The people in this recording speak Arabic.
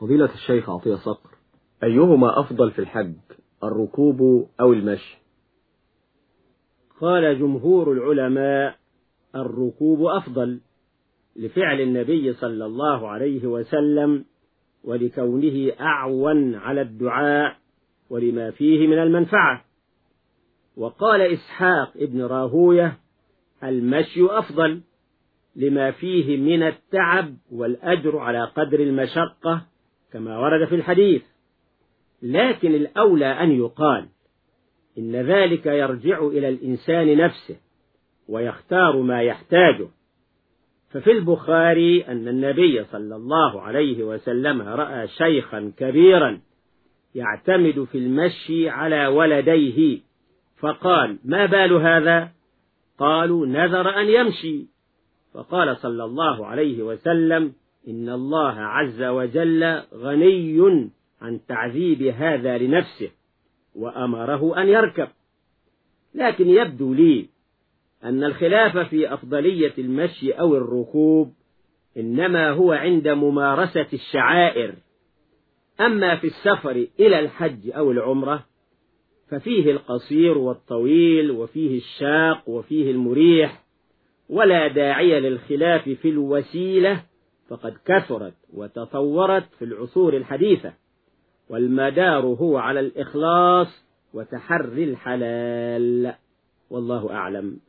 فضيلة الشيخ عطية صقر أيهما أفضل في الحج الركوب أو المشي؟ قال جمهور العلماء الركوب أفضل لفعل النبي صلى الله عليه وسلم ولكونه أعون على الدعاء ولما فيه من المنفعة. وقال إسحاق ابن راهوية المشي أفضل لما فيه من التعب والأجر على قدر المشقة كما ورد في الحديث. لكن الأولى أن يقال إن ذلك يرجع إلى الإنسان نفسه ويختار ما يحتاجه. ففي البخاري أن النبي صلى الله عليه وسلم رأى شيخا كبيرا يعتمد في المشي على ولديه. فقال ما بال هذا؟ قالوا نذر أن يمشي. فقال صلى الله عليه وسلم إن الله عز وجل غني عن تعذيب هذا لنفسه وأمره أن يركب. لكن يبدو لي أن الخلاف في أفضلية المشي أو الركوب إنما هو عند ممارسة الشعائر. أما في السفر إلى الحج أو العمرة ففيه القصير والطويل وفيه الشاق وفيه المريح ولا داعي للخلاف في الوسيلة فقد كثرت وتطورت في العصور الحديثة والمدار هو على الإخلاص وتحري الحلال. والله أعلم.